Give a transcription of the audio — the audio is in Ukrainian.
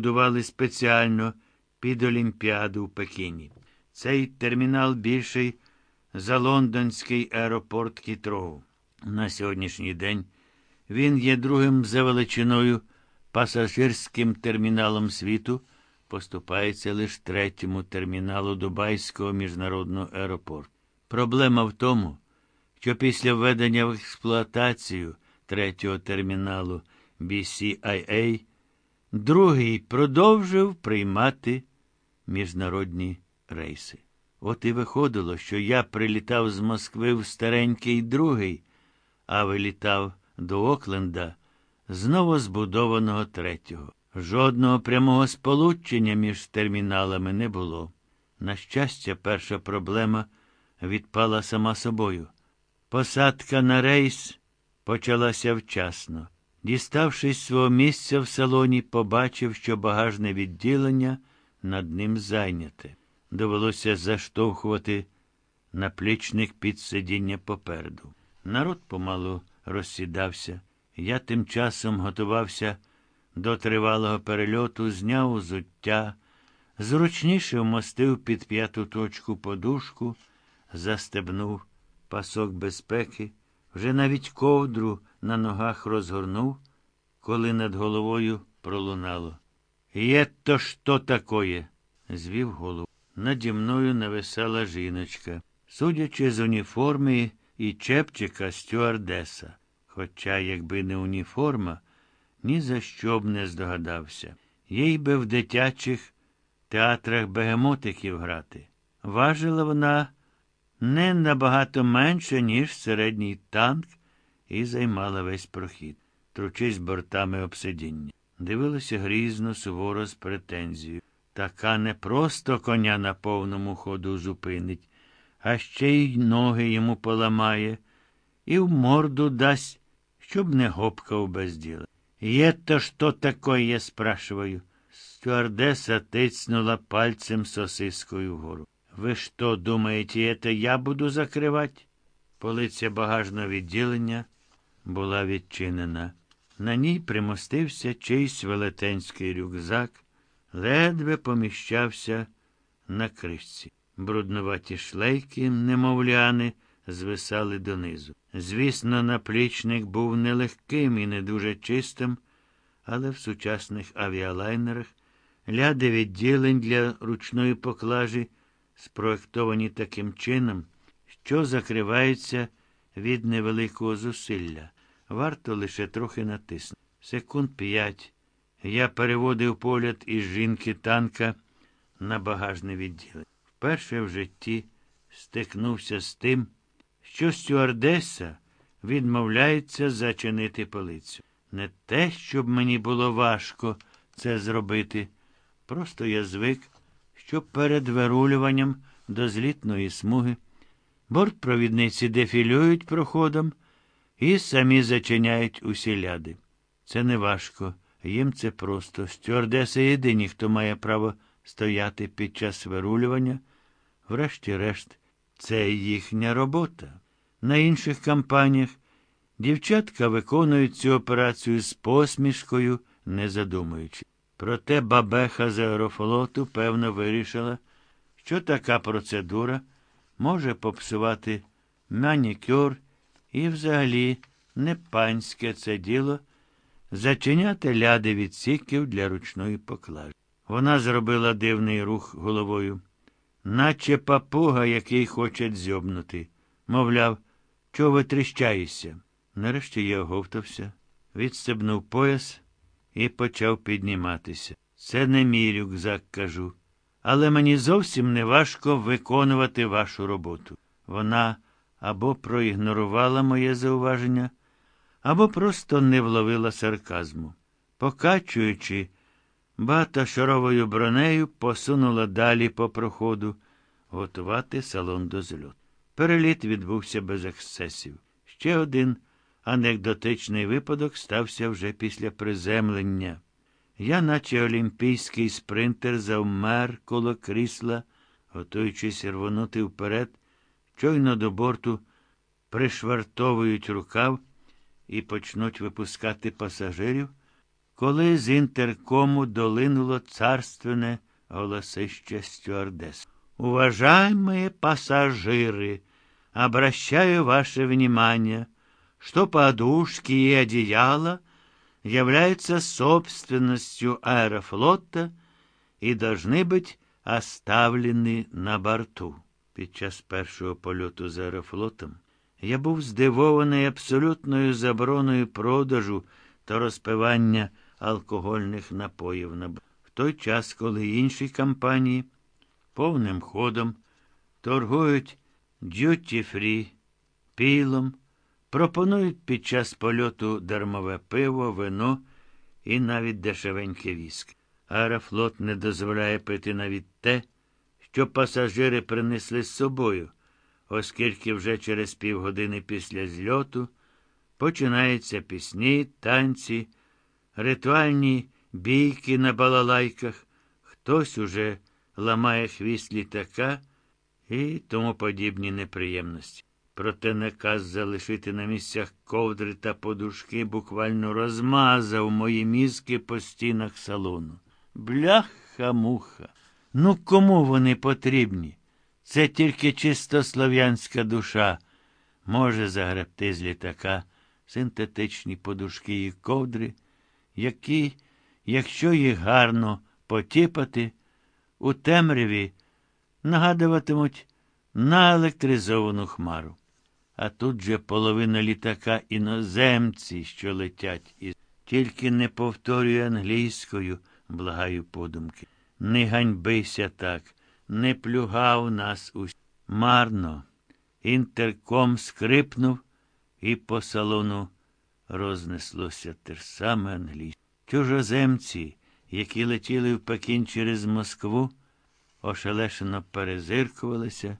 будували спеціально під Олімпіаду в Пекіні. Цей термінал більший за лондонський аеропорт Кітроу. На сьогоднішній день він є другим за величиною пасажирським терміналом світу, поступається лише третьому терміналу Дубайського міжнародного аеропорту. Проблема в тому, що після введення в експлуатацію третього терміналу BCIA другий продовжив приймати міжнародні рейси. От і виходило, що я прилітав з Москви в старенький другий, а вилітав до Окленда з новозбудованого третього. Жодного прямого сполучення між терміналами не було. На щастя, перша проблема відпала сама собою. Посадка на рейс почалася вчасно. Діставшись свого місця в салоні, побачив, що багажне відділення над ним зайняте. Довелося заштовхувати наплічник під сидіння попереду. Народ помалу розсідався. Я тим часом готувався до тривалого перельоту, зняв узуття, зручніше вмостив під п'яту точку подушку, застебнув пасок безпеки, вже навіть ковдру на ногах розгорнув, коли над головою пролунало. Є то що такое? звів голову. Наді мною нависала жіночка, судячи з уніформи і чепчика стюардеса. Хоча, якби не уніформа, ні за що б не здогадався. Їй би в дитячих театрах бегемотиків грати. Важила вона не набагато менше, ніж середній танк, і займала весь прохід, тручись бортами обсидіння. Дивилася грізно, суворо з претензією. Така не просто коня на повному ходу зупинить, а ще й ноги йому поламає і в морду дасть, щоб не гопкав без діла. Є то що такое, спрашиваю. Стюардеса тицнула пальцем сосискою вгору. Ви що, думаєте, это я буду закривати? Полиця багажного відділення була відчинена. На ній примостився чийсь велетенський рюкзак, ледве поміщався на кришці. Бруднуваті шлейки, немовляни, звисали донизу. Звісно, наплічник був нелегким і не дуже чистим, але в сучасних авіалайнерах ляди відділень для ручної поклажі спроектовані таким чином, що закриваються від невеликого зусилля. Варто лише трохи натиснути. Секунд п'ять. Я переводив погляд із жінки танка на багажне відділення. Вперше в житті стикнувся з тим, що стюардеса відмовляється зачинити полицю. Не те, щоб мені було важко це зробити. Просто я звик, що перед вирулюванням до злітної смуги бортпровідниці дефілюють проходом і самі зачиняють усі ляди. Це не важко, їм це просто. Стюардеси єдині, хто має право стояти під час вирулювання. Врешті-решт, це їхня робота. На інших кампаніях дівчатка виконують цю операцію з посмішкою, не задумуючи. Проте бабеха з аерофлоту, певно, вирішила, що така процедура може попсувати манікюр і взагалі не панське це діло зачиняти ляди відсіків для ручної поклажі. Вона зробила дивний рух головою, наче папуга, який хоче дзьобнути. Мовляв, чого ви тріщаєшся? Нарешті я оговтався, відстебнув пояс і почав підніматися. Це не мій рюкзак, кажу. Але мені зовсім не важко виконувати вашу роботу. Вона або проігнорувала моє зауваження, або просто не вловила сарказму. Покачуючи, багатошаровою бронею посунула далі по проходу готувати салон до зльоту. Переліт відбувся без ексцесів. Ще один анекдотичний випадок стався вже після приземлення. Я, наче олімпійський спринтер, завмер коло крісла, готуючись рвонути вперед, щойно до борту пришвартовують рукав і почнуть випускати пасажирів. коли з інтеркому долинуло царственне голосище стюардес. Уважаемые пассажиры, обращаю ваше внимание, что подушки и одеяло являются собственностью аэрофлота и должны быть оставлены на борту. Під час першого польоту з аерофлотом я був здивований абсолютною забороною продажу та розпивання алкогольних напоїв на б- в той час, коли інші компанії повним ходом торгують д'юті-фрі, пілом, пропонують під час польоту дармове пиво, вино і навіть дешевеньке віск. Аерофлот не дозволяє пити навіть те, що пасажири принесли з собою, оскільки вже через півгодини після зльоту починаються пісні, танці, ритуальні бійки на балалайках, хтось уже ламає хвіст літака і тому подібні неприємності. Проте наказ залишити на місцях ковдри та подушки буквально розмазав мої мізки по стінах салону. Бляха-муха. Ну кому вони потрібні? Це тільки чисто слов'янська душа може загребти з літака синтетичні подушки і ковдри, які, якщо їх гарно потіпати, у темряві нагадуватимуть наелектризовану хмару. А тут же половина літака іноземці, що летять із. Тільки не повторюй англійською, благаю подумки. Не ганьбися так, не плюгав нас усь. Марно. Інтерком скрипнув, і по салону рознеслося те ж саме англійське. Чужоземці, які летіли в Пекін через Москву, ошелешено перезиркувалися